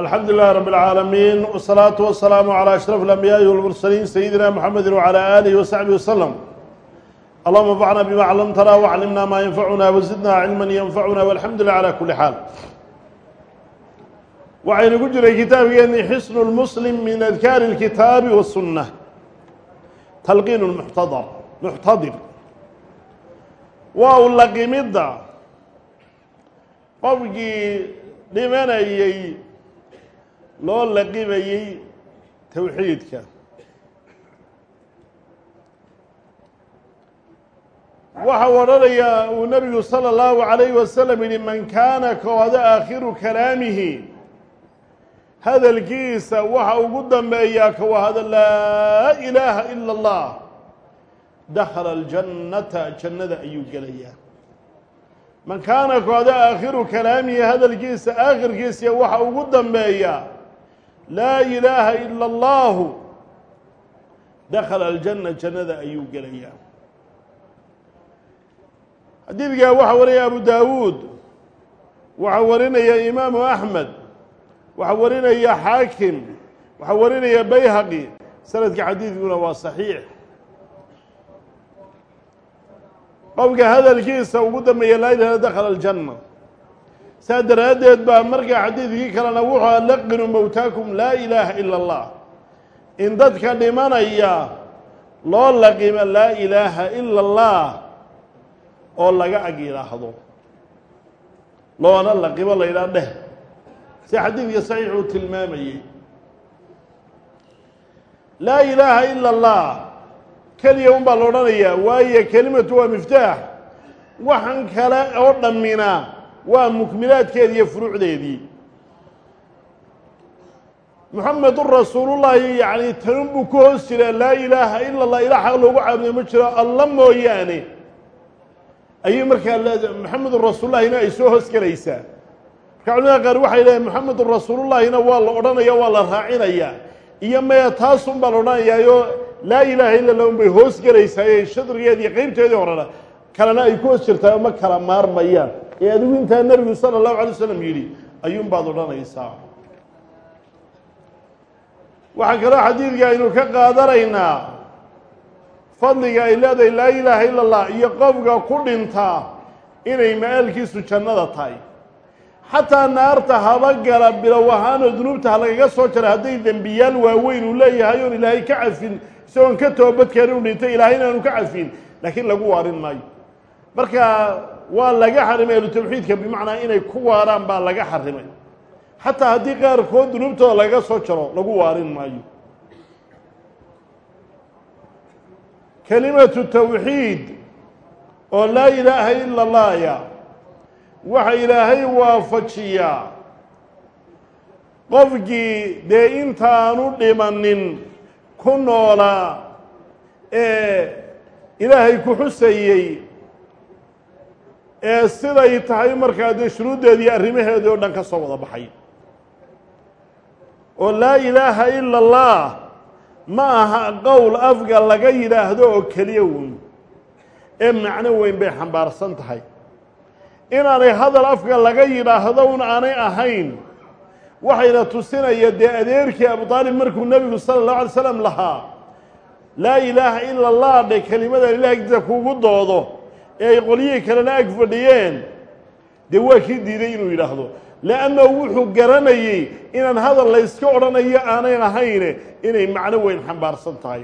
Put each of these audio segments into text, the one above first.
alxamdu lilahi rab اlcaalamiin wsalaatu wasalaamu calى ashraf اlambiyaai wاlmursaliin sayidina mxamedi wcalى alihi wasaxbihi waslem allahuma anfacna bima clamtana waclimna maa yanfacuna wazidna cilma yanfacuna walxamdu lilah calى kuli xaal waxaynu ku jiray kitaabkeeni xisnu lmuslim min adkaari اlkitaabi wasunna talqiin muxtadar muxtadir waa u laqimidda qofkii dhimanayey loo laqimayey towxiidka waxau odhanayaa uu nebigu salى اllahu عalayh wasalam yihi man kaana kooda aakhiru kalaamihi hadalkiisa waxa ugu dambeeyaa kawahada laa ilaaha ila اllah dakhala aljannata jannada ayuu gelayaa man kaana kooda aakhiru kalaamihi hadalkiisa aakhirkiisa waxa ugu dambeeya laa ilaaha ila allahu dakhala aljanna jannada ayuu gelayaa. Xadiidkaa waxaa warinaya abu daawuud waxaa warinaya imaamu axmed waxaa warinaya xaakim waxaa warinaya bayhaqi sanadka xadiidkuna waa saxiix. Qofka hadalkiisa ugu dambeeya laa ilaha dakhala aljanna saa daraaddeed baa markaa xadiidkii kalena wuxuu laqinu mowtaakum laa ilaaha ila allah. In dadka dhimanaya loo laqimo laa ilaaha ila allah oo laga ag yidhaahdo loona laqimo la yidhaha dheh. Si xadiidka saxiix uu tilmaamayey laa ilaaha ila allah. Keliya un baa la odhanayaa waayo kelimatu waa miftaax. Waxan kale oo dhammina waa mukmilaadkeedi iyo furuucdeedii. Muxamedun rasuulullaahi yacni tanun buu ku hoos jiraa laa ilaaha ila allah ilaa xaq loogu caabudo ma jiro alla mooyaane. Ayuu markaa maxamedun rasuulullahina ay soo hoos gelaysaa. Marka culimada qaar waxay leehay maxamedun rasuulullahina waa la odhanaya waa la raacinayaa. Iyo maya taasun baa la odhanayaayo laa ilaaha illa lah un bay hoos gelaysaa shadrigeedi iyo qeybteedii horena kalena ay ku hoos jirtaa ma kala maarmayaan ee adigu intaa nebigu sala allahu alay wasalam yidhi ayuunbaad odhanaysaa. Waxaa kaloo xadiidka aynu ka qaadanaynaa fadliga ay leedahay laa ilaaha illa allah iyo qofka ku dhintaa inay ma-aalkiisu jannada tahay. Xataa naarta haba gala bilow ahaanoo dunuubta ha lagaga soo jara hadday dembiyaal waaweyn uu leeyahay oon ilaahay ka cafin isagoon ka toobadkeen inu dhintay ilaahayna aanu ka cafin laakiin lagu waarin maayo. Marka waa laga xarimay ahlu tawxiidka bimacnaa inay ku waaraan baa laga xarimay. Xataa haddii qaarkood dunuubtooda lagaga soo jaro lagu waarin maayo. Kelimatu tawxiid oo laa ilaaha ila allahya waxa ilaahay waafajiyaa. Qofkii dee intaanu dhimanin ku noolaa ee ilaahay ku xusayey ee siday tahay markaa dee shuruuddeedii arrimaheedii oo dhan ka soo wada baxay. oo laa ilaaha ila allah ma aha qowl afga laga yidhaahdo oo keliya weyn ee macno weyn bay xambaarsan tahay. inaanay hadal afka laga yidhaahdo un aanay ahayn waxayna tusinaya dee adeerkii abu aalib markuu nebigu sala allahu alay slam lahaa laa ilaaha ila allah dhe kelimadan ilaah agtiisa kugu doodo ee ay qolyihii kalena ag fadhiyeen dee waa kii diiday inuu yidhaahdo. Leannahu wuxuu garanayey inaan hadal layska odhanayo aanayn ahayne inay macno weyn xambaarsan tahay.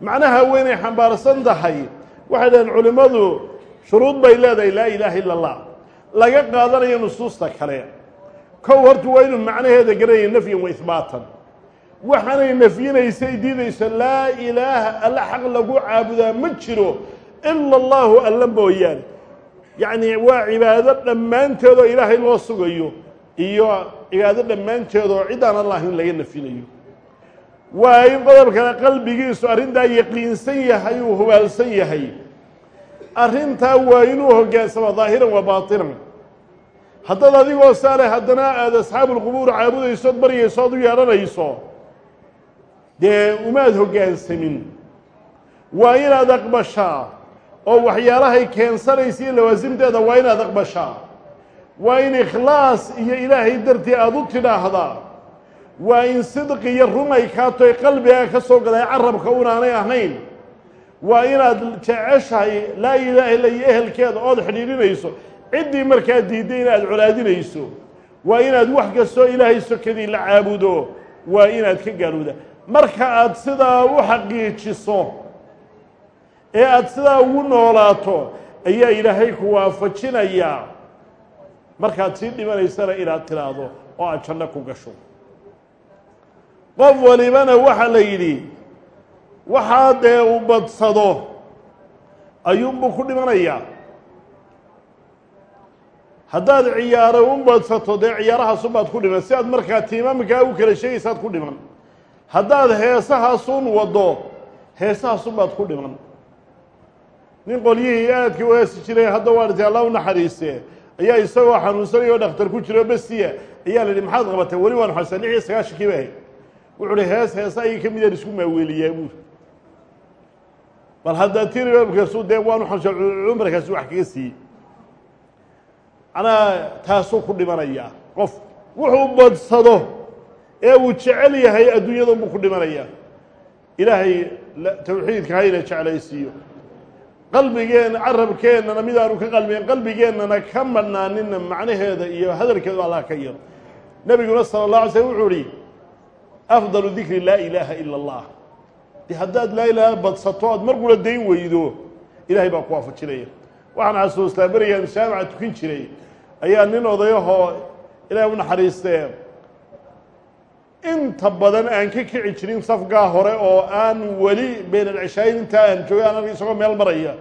Macnaha weynay xambaarsan tahay waxay dhaheen culimmadu shuruud bay leedahay laa ilaaha illa allah laga qaadanayo nusuusta kale. Kow horta waa inuu macnaheeda garanaya nafyan wa ihbaatan waxaanay nafyinaysay diidayso laa ilaaha alla xaq lagu caabudaa ma jiro ila allahu alla mooyaane yacni waa cibaado dhammaanteedoo ilaahay loo sugayo iyo cibaado dhammaanteedoo ciddaan allah in laga nafinayo waa in qodobkana qalbigiisu arrintaa yaqiinsan yahay uu hubaalsan yahay arrintaa waa inuu hoggaansamo daahiran wa baatinan haddaad adigoo saale haddana aada asxaabulqubuur caabudaysood baryaysood u yeedhanayso dee umaad hoggaansamin waa inaad aqbashaa oo waxyaalahay keensanaysa iyo lawaasimteeda waa inaad aqbashaa. Waa in ikhlaas iyo ilaahay dartii aada u tidhaahdaa. Waa in sidqi iyo rumay kaatoy qalbigaa ka soo gaday carabka unaanay ahayn. Waa inaad jeceshahay laa ilaaha illa iyo ehelkeeda ood xidhiidhinayso. Ciddii markaa diidday inaad colaadinayso. Waa inaad wax kastoo ilaahay sokadii la caabudo. Waa inaad ka gaarooda marka aad sidaa u xaqiijiso ee aada sidaa ugu noolaato ayaa ilaahay ku waafajinayaa markaad sii dhimanaysana inaad tidhaahdo oo aad janno ku gasho. Qof walibana waxaa la yidhi waxaa dee uu badsado? Ayuunbuu ku dhimanayaa. Haddaad ciyaaro u badsato dee ciyaarahaasunbaad ku dhiman. Si aad markaa tiimamkaa u kala sheegaysaad ku dhiman. Haddaad heesahaasun waddo heesahaasunbaad ku dhiman nin qolyihii aadkii u heesi jiray hadda waa dhintay alla u naxariiste. Ayaa isagoo xanuunsanayoo dhakhtar ku jiro besiya ayaa la yidhi maxaad qabatay? Weli waan xasuusta lix iyo sagaashankii ba ahayd. Wuxuu uhi hees heesa ayay ka midaan isku maaweeliyaa buuri bal haddaa tiribaabkaasu dee waanu xanuusa cumarkaasi wax kaga siiyey. Macnaa taasuu ku dhimanayaa qof wuxuu badsado ee uu jecel yahay adduunyadan buu ku dhimanayaa ilaahay tawxiidka hayna jeclaysiiyo qalbigeenna carabkeennana midaanu ka qalbigen qalbigeennana ka madhnaanina macnaheeda iyo hadalkeedu allah ka yaro nebiguna sala allah alay slm wuxuu ihi afdalu dikri laa ilaaha ila allah. De haddaad laa ilaaha badsato aad mar kula dayn weydo ilaahay baa ku waafajinaya. Waxaan xasuustaa berigaan jaamaca tukin jiray. Ayaa nin odayahoo ilaahay u naxariistee inta badan aan ka kici jirin safgaa hore oo aan weli been alcishaayin intaa aan joogay aan arka isagoo meel maraya.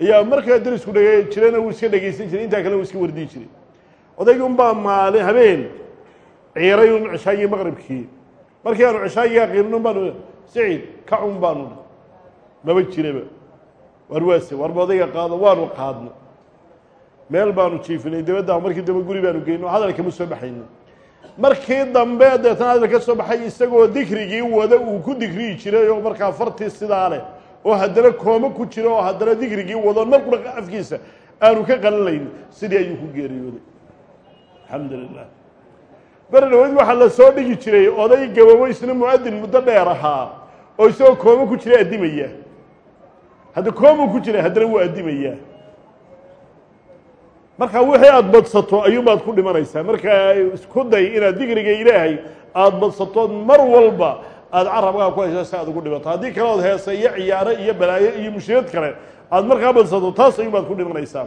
Ayaa markaa darisku dhege jirana wuu iska dhegaysan jiray intaa kale wuu iska wardiyi jiray. Odaygii un baa maalin habeen ciiray un cishaagii maqribkii. Markii aanu cishaagigaa qiirin un baanu siciid kacun baanu maba jiraba. Waar waase waarba odayga qaado waanu qaadno. Meel baanu jiifinay dabadda markii dambe guri baanu geyno hadal kama soo baxayno markii dambe deetana hadal ka soo baxay isagoo dikrigii wada uu ku digriyi jiray oo markaa fartii sidaa leh oo haddana kooma ku jiro oo haddana dikrigii wado mar qura afkiisa aanu ka qalanayno sidii ayuu ku geeriyooday. Alxamdu lilah beri dhaweyd waxaa la soo dhigi jiray oday gababo isna mu'adin muddo dheer ahaa oo isagoo kooma ku jira addimaya. Hadda koomuu ku jira haddana wuu addimayaa marka wixii aada badsato ayuunbaad ku dhimanaysaa. Markaa isku day inaad digriga ilaahay aada badsatood mar walba aada carabkaa ku haysa si aad ugu dhimato. Haddii kale ood heesa iyo ciyaaro iyo balaayo iyo mushkilad kale aada markaa badsato taas ayuunbaad ku dhimanaysaa.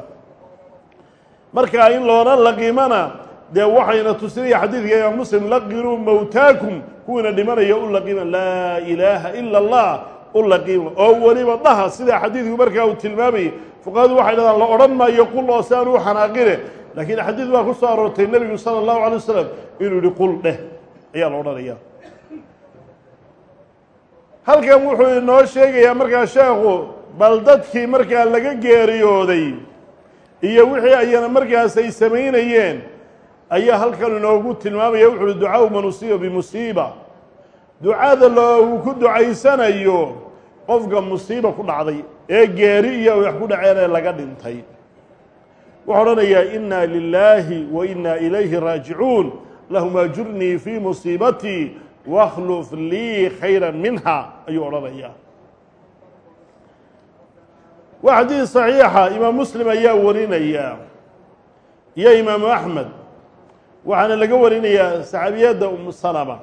Markaa in loona laqimana dee waxayna tusinaya xadiidka imaam muslim laqinuu mowtaakum kuwiina dhimanaya u laqima laa ilaaha ila allah u laqima oo weliba dhaha sida xadiidku markaa uu tilmaamayay fuqahadu waxay dhahdaan la odhan maayo qul oo si aan u xanaaqine. Laakiin xadiid baa ku soo aroortay nebigu sala allahu alay wasalam inuu yihi qul dheh ayaa la odhanaya. Halkan wuxuu inoo sheegayaa markaa sheekhu bal dadkii markaa laga geeriyooday iyo wixii ayana markaas ay samaynayeen ayaa halkan inoogu tilmaamaya. Wuxu uhi ducaau man usiiba bimusiiba ducada loogu ku ducaysanayo qofka musiiba ku dhacday ee geeri iyo wax ku dhaceen ee laga dhintay. Wuxuu odhanayaa inna lilaahi wa inna ilayhi raajicuun. Lahuma ajurnii fii musiibatii wakhluf lii khayra minha ayuu odhanayaa. Waa xadiid saxiixa imaam muslim ayaa warinaya. Iyo imaamu axmed waxaana laga warinayaa saxaabiyadda umu salama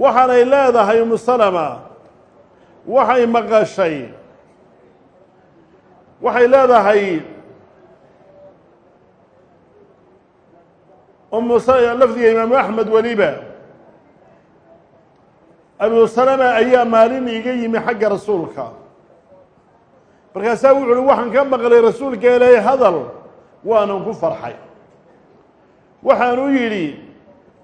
waxaanay leedahay umu salama. Waxay maqashay. Waxay leedahay umu lafdiga imaamu axmed weliba. Abu salama ayaa maalin iiga yimi xagga rasuulka. Markaasaa wuxu uhi waxaan ka maqlay rasuulka ilaahay hadal waanan ku farxay. Waxaanu yidhi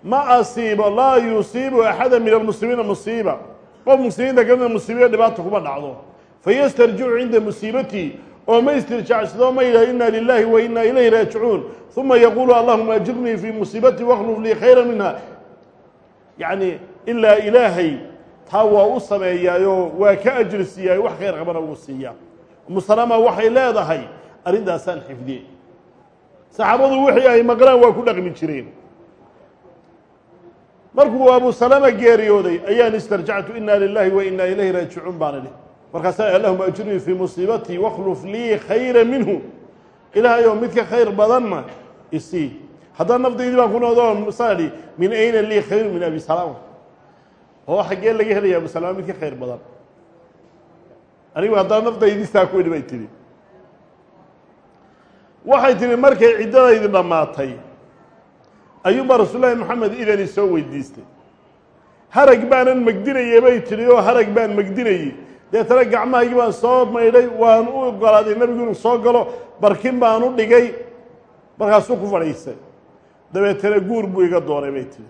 ma asiibo laa yusiibu axada min almuslimiina musiiba. Qof muslimiinta kamida musiibiya dhibaata kuma dhacdo. Fayastarjicu cinda musiibatii oo ma istirjaacsado ma yidhah inna lilahi wa inna ilayhi raajicuun uma yaquulu allahuma ajirnii fii musiibatii wakhluf lii khayra minha yacni ilaa ilaahay taa waa u sameeyaayoo waa ka ajir siiyaayo wax khayr qabana uu siiyaa. Umu salama waxay leedahay arrintaasaan xifdiyey. Saxaabadu wixii ay maqlaan waa ku dhaqmi jireen markuu abu salama geeriyooday ayaan istarjactu ina lilahi wa inaa ilayhi raajicuun baan idhi markaasaa allahuma ajurnii fii musiibatii wakhluf lii khayra minhu. Ilaahay oo mid ka khayr badanna isii haddana nafdaydii baan ku noqdo saa idhi min ayna lii khayru min abi salama. Oo xaggee laga helaya abu salama mid khayr badan. Anigu haddana nafdaydii saa ku idhi bay tihi waxay tihi markay ciddadaydi dhammaatay ayuunbaa rasuullaahi moxamed idani soo weydiistay. Harag baanan megdinayey bay tidhi oo harag baan megdinayey deetana gacmahaygii baan soo maydhay waan u ogolaaday nebigu inuu soo galo barkin baan u dhigay markaasuu ku fadhiisay dabeetana guur buu iga doonay bay tihi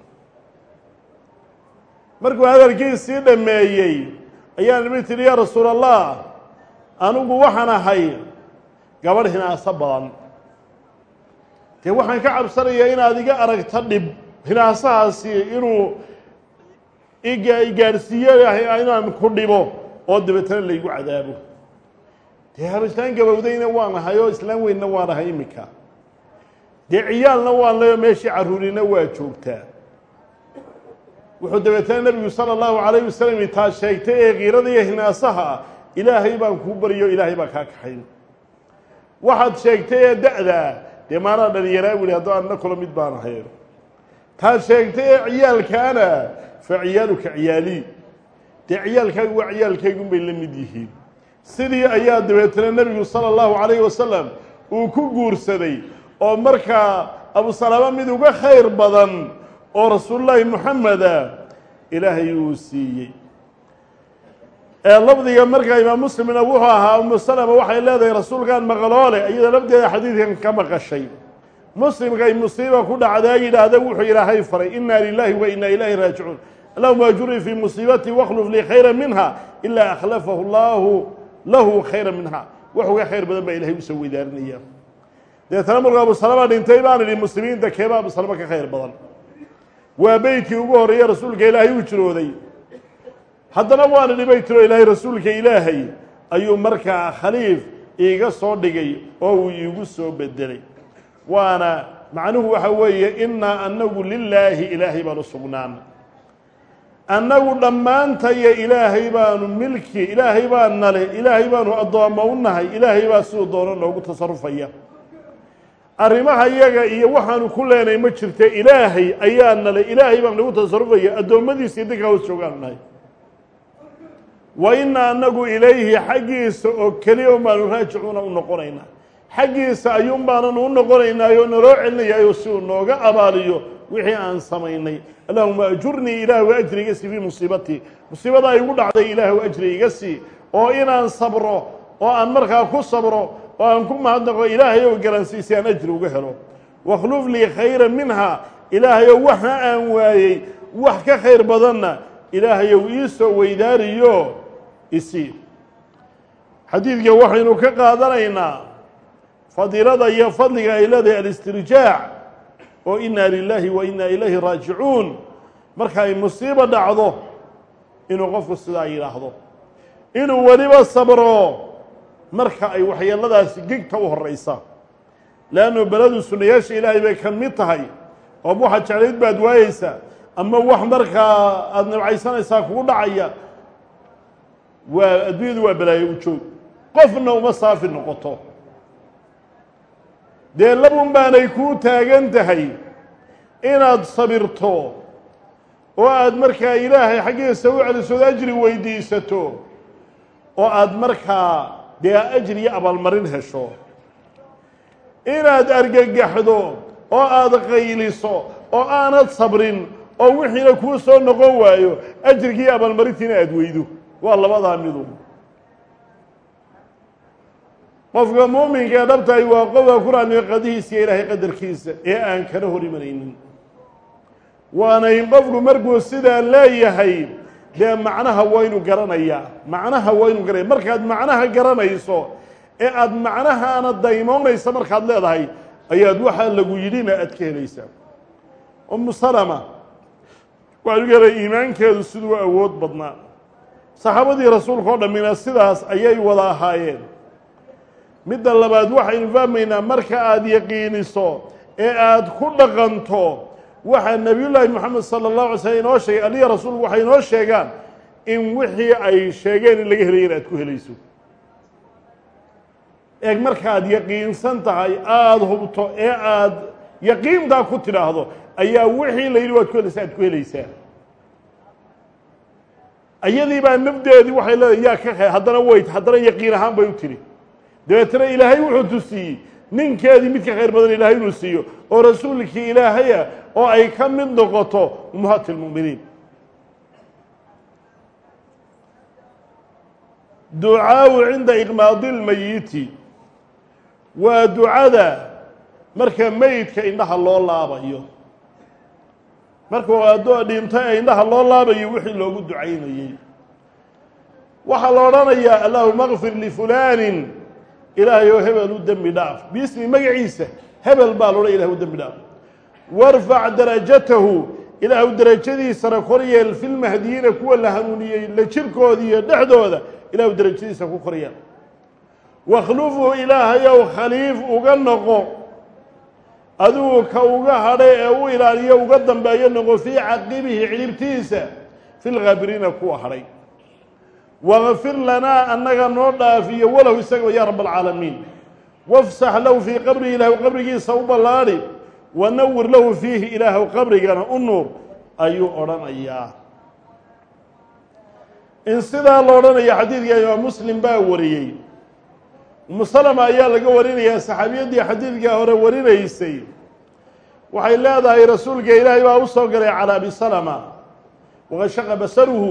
markuu hadalkiisii dhammeeyey ayaan ibi tidhi yaa rasuul allah anigu waxaan ahay gabadh hinaaso badan dee waxaan ka cabsanayaa inaad iga aragto dhib. Hinaasahaasi inuu iga igaadhsiiyo inaan ku dhibo oo dabeetana laygu cadaabo. Dee habislaan gabowdayna waan ahay oo islaan weynna waan ahay iminka. Dee ciyaalna waan leyo meeshii carruurina waa joogtaa wuxuu dabeetana nebigu sala allahu calayh wasalam itaa sheegtay ee kiirada iyo hinaasaha ilaahay baan kuu baryo ilaahay baan kaa kaxayn. Waxaad sheegtay ee da-daa dee maanaa dhalinyaraa wili haddoo anna kula mid baan ahay taad sheegtay ee ciyaalkaana fa ciyaaluka ciyaalii dee ciyaalkaagu waa ciyaalkaygun bay la mid yihiin. Sidii ayaa dabeetana nebigu sala allahu calayhi wasalam uu ku guursaday oo markaa abu salaama mid uga khayr badan oo rasuulullaahi moxameda ilaahay uu siiyey lafdiga markaa imaam muslimna wuxuu ahaa umu salama waxay leedahay rasuulkan maqaloole iyada lafdeeda xadiidkan ka maqashay. Muslimkay musiiba ku dhacdaa yidhaahda wuxuu ilaahay faray inaa lilaahi wa inaa ilaahi raajicuun. Allahuma ajurnii fii musiibatii wakhluf lii khayra minha ilaa akhlafahu llaahu lahu khayra minha. Wax uga khayr badan baa ilahay u soo weydaarinaya deetana markuu abu salama dhintay baan idhi muslimiinta keeba abu salama ka khayr badan? Waa beydkii ugu horreeye rasuulka ilaahay u jirooday haddana waan idhi bay tiro ilaahay rasuulka ilaahay ayuu markaa khaliif iiga soo dhigay oo uu iigu soo bedelay waana macnuhu waxa weeye innaa annagu lilaahi ilaahay baanu sugnaana annagu dhammaantaya ilaahay baanu milki ilaahay baa nale ilaahay baanu addoommo u nahay ilaahay baa siduu doono noogu tasarufaya. Arrimaha iyaga iyo waxaanu ku leenay ma jirte ilaahay ayaa nale ilaahay baan nagu tasarufaya addoommadiisa iyo dadkaa hoos joogaanu nahay wa inna annagu ilayhi xaggiisa oo keliya un baanu raajicuuna u noqonaynaa. Xaggiisa ayuun baanan u noqonaynaayo naloo celinayaayo si uu nooga abaaliyo wixii aan samaynay. Allahuma ajurnii ilaahu ajri iga sii fii musiibatii musiibada ay igu dhacday ilaahu ajri iga sii oo inaan sabro oo aan markaa ku sabro oo aan ku mahadnaqo ilaahay ou garansiisi aan ajri uga helo. Wakhluf lii khayra minha. Ilaahayow waxa aan waayey. Wax ka khayr badanna ilaahayow ii soo weydaariyo isii xadiidka waxaynu ka qaadanaynaa fadiilada iyo fadliga ay leedahay alistirjaac oo inaa lilaahi wa inaa ilayhi raajicuun. Marka ay musiibo dhacdo inuu qofku sidaa yidhaahdo. Inuu weliba sabro marka ay waxyeeladaasi gegta u horeysa leannu beladu sunnayaasha ilaahay bay ka mid tahay oo waxaad jeclayd baad waayeysaa ama wax markaa aada nabcaysanaysaa kugu dhacaya waa adduunyadu waa balaayo u joog. Qofna uma saafi noqoto. Dee labun baanay kuu taagan tahay inaad sabirto oo aada markaa ilaahay xaggiisa u celisood ajri weydiisato oo aada markaa dee ajri iyo abaalmarin hesho. Inaad argagaxdo oo aada qayliso oo aanad sabrin oo wixiina kuu soo noqon waayo ajrigiiyo abaalmarintiina aada weydo waa labadaa midu. Qofka muuminka ee dhabtahay waa qofka ku raadmiyo qadihiisa iyo ilaahay qadarkiisa ee aan kala hor imanaynin waana in qofku markuu sidaa leeyahay dee macnaha waynu garanayaa. Macnaha waynu garanaya markaad macnaha garanayso ee aada macnahaana daymoonaysa markaad leedahay ayaad waxaa lagu yidhina aad ka helaysaa umu salama waxaanu garay iimaankeedu siduu awood badnaa saxaabadii rasuulka oo dhammina sidaas ayay wada ahaayeen. Midda labaad waxaynu fahmaynaa marka aada yaqiiniso ee aada ku dhaqanto waxaa nebiyullaahi moxamed sala allahu alay slm inoo sheegay aliya rasuulku waxay inoo sheegaan in wixii ay sheegeen in laga helaya in aad ku helayso. Eeg markaad yaqiinsan tahay aada hubto ee aada yaqiintaa ku tidhaahdo ayaa wixii la yidhi waad ku helaysaa aad ku helaysaa iyadii baa nafdeedii waxay leedahay yaa ka he haddana weyt haddana yaqiin ahaan bay u tiri. Dabeetana ilaahay wuxuu tusiyey ninkeedii mid ka khayr badan ilaahay inuu siiyo oo rasuulkii ilaahaya oo ay ka mid noqoto ummahaati lmu'miniin ducaawu cinda iqmaadi lmayiti waa ducada marka meydka indhaha loo laabayo markuu addoo dhintay ee indhaha loo laabayo wixii loogu ducaynayey waxaa la odhanayaa allahuma kfir lifulaanin ilaahay oo hebel u dembi dhaaf. Biismi magaciisa hebel baa loodhan ilahay u dembi dhaaf. Warfac darajatahu. Ilaahu derajadiisana kor yeel filmahdiyiina kuwa la hanuuniyey la jirkooda iyo dhexdooda ilaahu derajadiisa ku kor yeel wakhlufhu ilaahayow khaliif uga noqo adigu ka uga hadhay ee u ilaaliyo uga dambeeyo noqo fii caqibihi cidhibtiisa fi lkhaabiriina kuwa hadhay. Waqfir lanaa annaga noo dhaafiyo walahu isagaba yaa rab alcaalamiin wafsax lahu fii qabrihi ilaahu qabrigiisa u ballaadhi wanawir lahu fiihi ilaahu qabrigana u nuur ayuu odhanayaa. In sidaa la odhanaya xadiidka imaam muslim baa wariyey umu salama ayaa laga warinayaa saxaabiyaddii xadiidkaa hore warinaysay. Waxay leedahay rasuulka ilaahay baa u soo galay calaa abi salama waqad shaqa basaruhu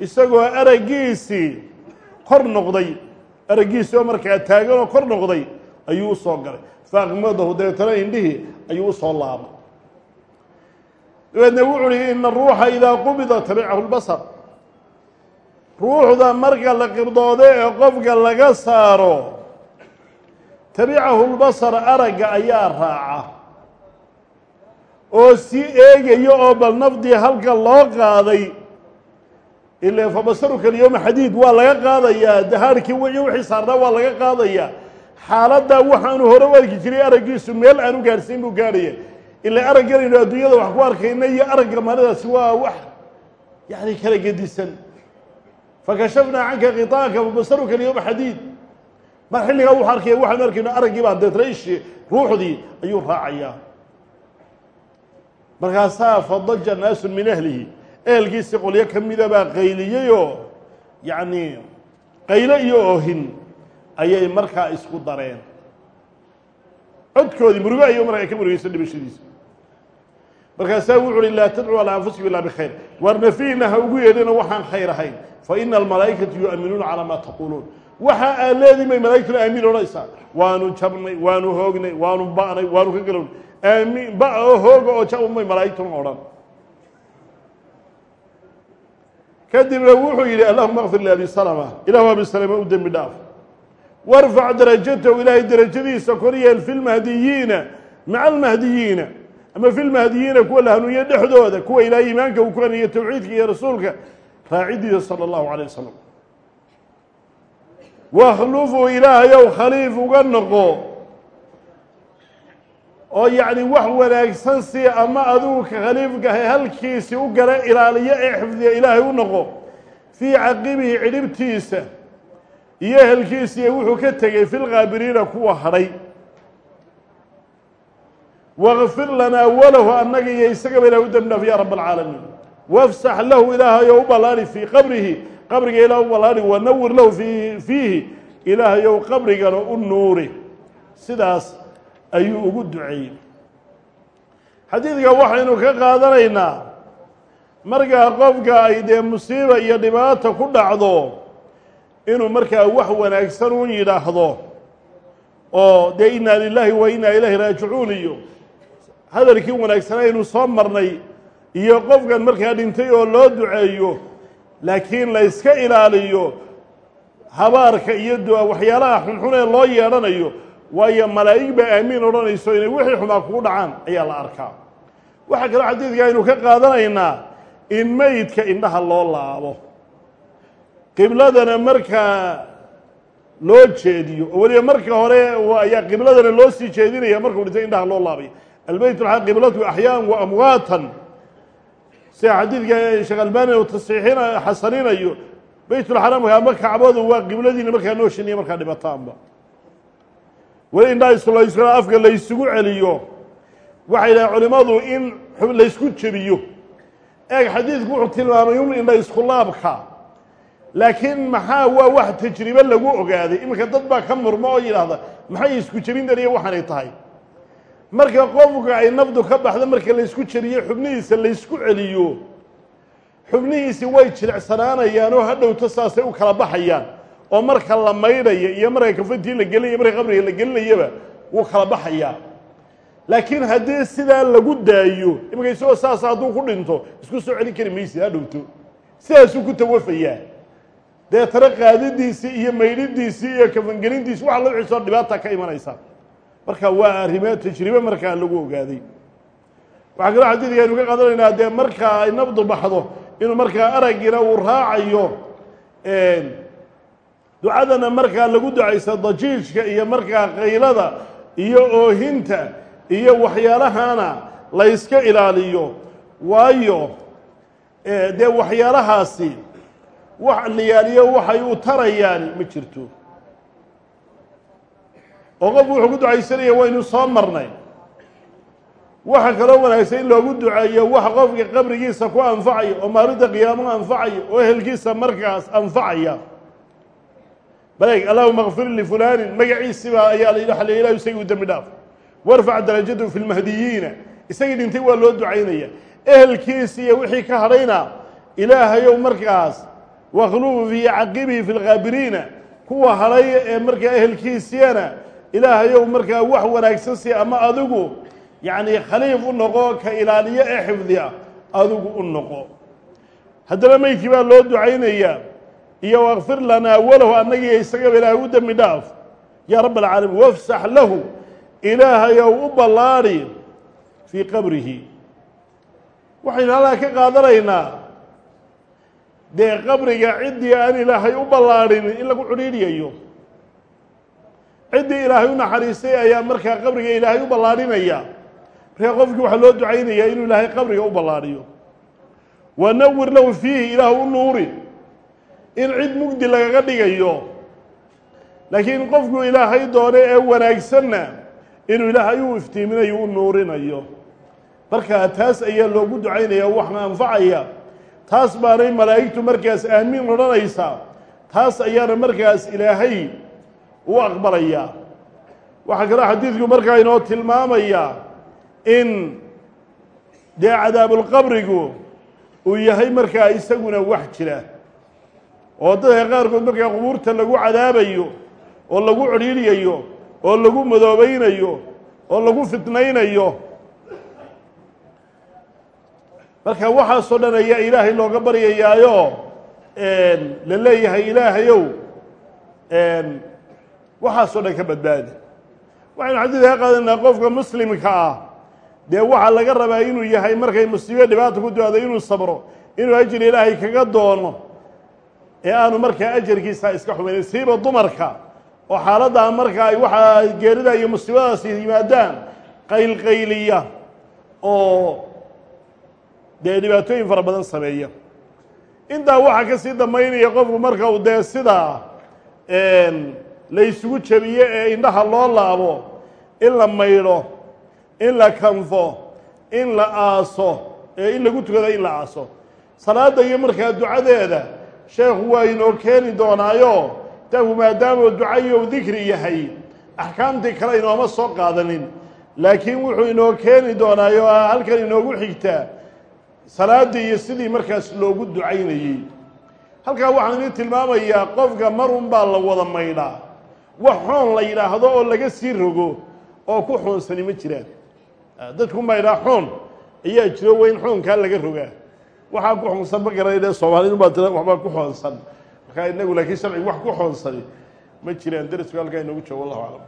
isagoo araggiisii kor noqday. Araggiisii oo markaa taagan oo kor noqday ayuu u soo galay. Faaqmadahu dabeetana indhihii ayuu u soo laabay. Dabeedna wuxu uhi ina ruuxa idaa qubida tabicahu lbasar ruuxda marka la qirdoodo ee qofka laga saaro tabicahu lbasar aragga ayaa raaca. Oo si eegayo oo bal nafdii halka loo qaaday ila fa basaruka alyowma xadiid waa laga qaadayaa. Dahaarkii iyo wixii saarnaa waa laga qaadayaa. Xaaladdaa waxaanu hore u arki jiray araggiisu meel aan u gaadhsiin buu gaadhaya ila aragganaynu adduunyada wax ku arkayna iyo aragga maalidaasi waa wax yani kala gedisan fakashafnaa canka khiطaaka fabasaruka alyowma xadiid mar xilligaa wuxu arkaya waxaanu arkayno araggii baa deetna ishi ruuxdii ayuu raacayaa markaasaa fadaja naasu min ahlihi ehelkiisi qolyo ka mida baa qayliyeyoo yacni qaylo iyo oohin ayay markaa isku dareen codkoodii murugo ayuu markaa ka murugeysa dhimashadiisa markaasaa wuxu uhi laa tadcuu calaa anfusikum ilaa bikhayr. Waar nafiina ha ugu yeedhina waxaan khayr ahayn. Fa ina almalaa'ikata yu'minuuna calaa maa taquuluun. Waxa aad leediin bay malaa'igtuna aamiin odhanaysaa. Waanu jabnay waanu hoognay waanu ba'nay waanu ka galownay. Aamiin ba oo hooga oo jab umay malaa'igtuna odhan. Kadibna wuxuu yidhi allahuma kfir liabi salama ilahu abi salama u dembi dhaaf. Warfac darajatahu ilaahay derajadiisa kor yeel fi lmahdiyiina maca almahdiyiina ama fi lmahdiyiina kuwa la hanuuniye dhexdooda kuwa ilaahay iimaanka uu ku haniyo tawxiidka iyo rasuulka raacidiisa sala allahu calay wasalam wakhlufuu ilaahayow khaliif uga noqo oo yacni wax wanaagsan si ama adigu ka khaliifkahay halkiisii u gala ilaaliyo ee xifdiya ilaahay u noqo fii caqibihi cidhibtiisa iyo ehelkiisiiyo wuxuu ka tegey fi lkaabiriina kuwa hadhay waqfir lanaa walahu annaga iyo isagaba ilah u dembi dhaaf ya rab alcaalamiin wafsax lahu ilaahayow u ballaadhi fii qabrihi qabriga ilaah u ballaadhi wanawir lahu fi fiihi ilaahayow qabrigana u nuuri sidaas ayuu ugu duceeyey xadiidka waxaynu ka qaadanaynaa markaa qofka ay dee musiiba iyo dhibaata ku dhacdo inuu markaa wax wanaagsan u yidhaahdo oo dee inaa lilaahi wa inaa raajicuun iyo hadalkii wanaagsanaa aynu soo marnay iyo qofkan markaa dhintay oo loo duceeyo laakiin la yska ilaaliyo habaarka iyo du'a waxyaalaha xunxun ee loo yeedhanayo waayo malaa'ig baa aamiin odhanayso inay wixii xumaa kugu dhacaan ayaa la arkaa. Waxaa kaloo xadiidka aynu ka qaadanaynaa in meydka indhaha loo laabo. Qibladana markaa loo jeediyo oo weliba marka hore ayaa qibladana loo sii jeedinaya markuu dhintay indhaha loo laabay qiblatu axyaan wa amwaatan. Sida xadiidka sheekh albani uu tasxiixina xasaninayo beytulxaramka ama kacbadu waa qibladiina markaa nooshiniya markaa dhibataanba. Weli indhaha islaysla afka laysugu celiyo waxay dhahay culimmadu in laysku jebiyo. Eeg xadiidku wuxuu tilmaamay un indha iskulaabka laakiin maxaa waa wax tajribe lagu ogaaday? Iminka dad baa ka murmo oo yidhaahda maxay isku jebintan iyo waxaanay tahay marka qofka ay nafdu ka baxdo marka laysku jebiyo xubnihiisa laysku celiyo. Xubnihiisi way jilicsanaanayaan oo hadhowto saasay u kala baxayaan. Oo marka la maydhaya iyo marka kafantii la gelinaya marka qabriga la gelinayaba wuu kala baxayaa. Laakiin haddii sidaa lagu daayo iminka isagoo saasa hadduu ku dhinto isku soo celin kari maysid hadhowto sidaasuu ku tawafayaa. Deetana qaadidiisii iyo maydhidiisii iyo kafangelintiisi waxa loo xiisoo dhibaata ka imanaysa marka waa arrimo tajribe markaa lagu ogaaday waxaa kaloo xadiidka aynu ka qaadanaynaa dee markaa ay nafdu baxdo inuu markaa araggina uu raacayo ducadana markaa lagu ducaysa dajiijka iyo markaa qaylada iyo oohinta iyo waxyaalahana la yska ilaaliyo. Waayo dee waxyaalahaasi wax liyaaliyo waxay u tarayaan ma jirto oo qofku wuxuu ku ducaysanaya waynu soo marnay. Waxa kaloo wanaagsan in loogu duceeyo wax qofka qabrigiisa ku anfacaya oo maalinta qiyaamo anfacaya oo ehelkiisa markaas anfacaya. Baleeg allahuma kfir lifulanin magaciisibaa ayaa la la ilah isagii u dembi dhaaf. Warfac darajatu fi lmahdiyiina isagii dhintay waa loo ducaynaya. Ehelkiisi iyo wixii ka hadhayna ilaahayow markaas wakhlufu fii caqibihi fi lkaabiriina kuwa hadhay ee markaa ehelkiisiyana ilaahayow markaa wax wanaagsan si ama adigu yacni khaliif u noqo ka ilaaliyo ee xifdiya adigu u noqo. Haddana meydkii baa loo ducaynayaa iyo wakfir lanaa walahu annagiiyo isagaba ilaahay u dembi dhaaf yaa rabb alcaalamiin wafsax lahu ilaahayow u ballaadhi fii qabrihi. Waxaynu halkaa ka qaadanaynaa dee qabriga ciddii aan ilaahay u ballaadhin in lagu cudhiidhiyayo ciddii ilaahay u naxariistay ayaa markaa qabriga ilaahay u ballaadhinaya. Markaa qofkii waxaa loo ducaynayaa inuu ilaahay qabriga u ballaadhiyo. Wanawir lahu fiihi ilaah u nuuri. In cid mugdi lagaga dhigayo. Laakiin qofku ilaahay doone ee wanaagsanna inuu ilaahay u iftiiminayo u nuurinayo. Markaa taas ayaa loogu ducaynaya waxna anfacaya taas baanay malaa'igtu markaas aamiin odhanaysaa taas ayaana markaas ilaahay u aqbalayaa waxaa kaloo xadiidku markaa inoo tilmaamayaa in dee cadaabulqabrigu uu yahay markaa isaguna wax jira. Oo dadka qaarkood markaa qubuurta lagu cadaabayo oo lagu codhiidyayo oo lagu madoobaynayo oo lagu fitnaynayo. Marka waxaasoo dhan ayaa ilaahay looga baryayaayo la leeyahay ilaahayow waxaasoo dhan ka badbaadi. Waxaynu xadiidka ka qaadanaa qofka muslimka ah. Dee waxaa laga rabaa inuu yahay markay musiibo dhibaata ku duado inuu sabro inuu ajir ilaahay kaga doono ee aanu markaa ajarkiisa iska xumaynin siiba dumarka oo xaaladdaa marka ay waxaa geerida iyo musiibadaasi yimaadaan qaylqayliya oo dee dhibaatooyin fara badan sameeya. Intaa waxaa ka sii dambaynaya qofku marka uu dee sidaa la ysugu jebiyo ee indhaha loo laabo in la maydho in la kanfo in la aaso ee in lagu tukado in la aaso. Salaadda iyo markaa ducadeeda sheekhu waa inoo keeni doonaayo kitaabku maadaamuu ducayo dikri yahay axkaamtii kale inooma soo qaadanin. Laakiin wuxuu inoo keeni doonaayo halkan inoogu xigtaa salaaddii iyo sidii markaas loogu ducaynayey. Halkaa waxaan idin tilmaamayaa qofka mar un baa la wada maydhaa wax xoon la yidhaahdo oo laga sii rogo oo ku xoonsani ma jiraan. Dadku maydhaa xoon ayaa jiro weyn xoonkaa laga rogaa. Waxaa ku xoonsan ma garanayne soomaalidu baa tira waxbaa ku xoonsan. Markaa inagu laakiin sharcigu wax ku xoonsani ma jiraan. Darisku halkaa inoogu joogo wallahu aclam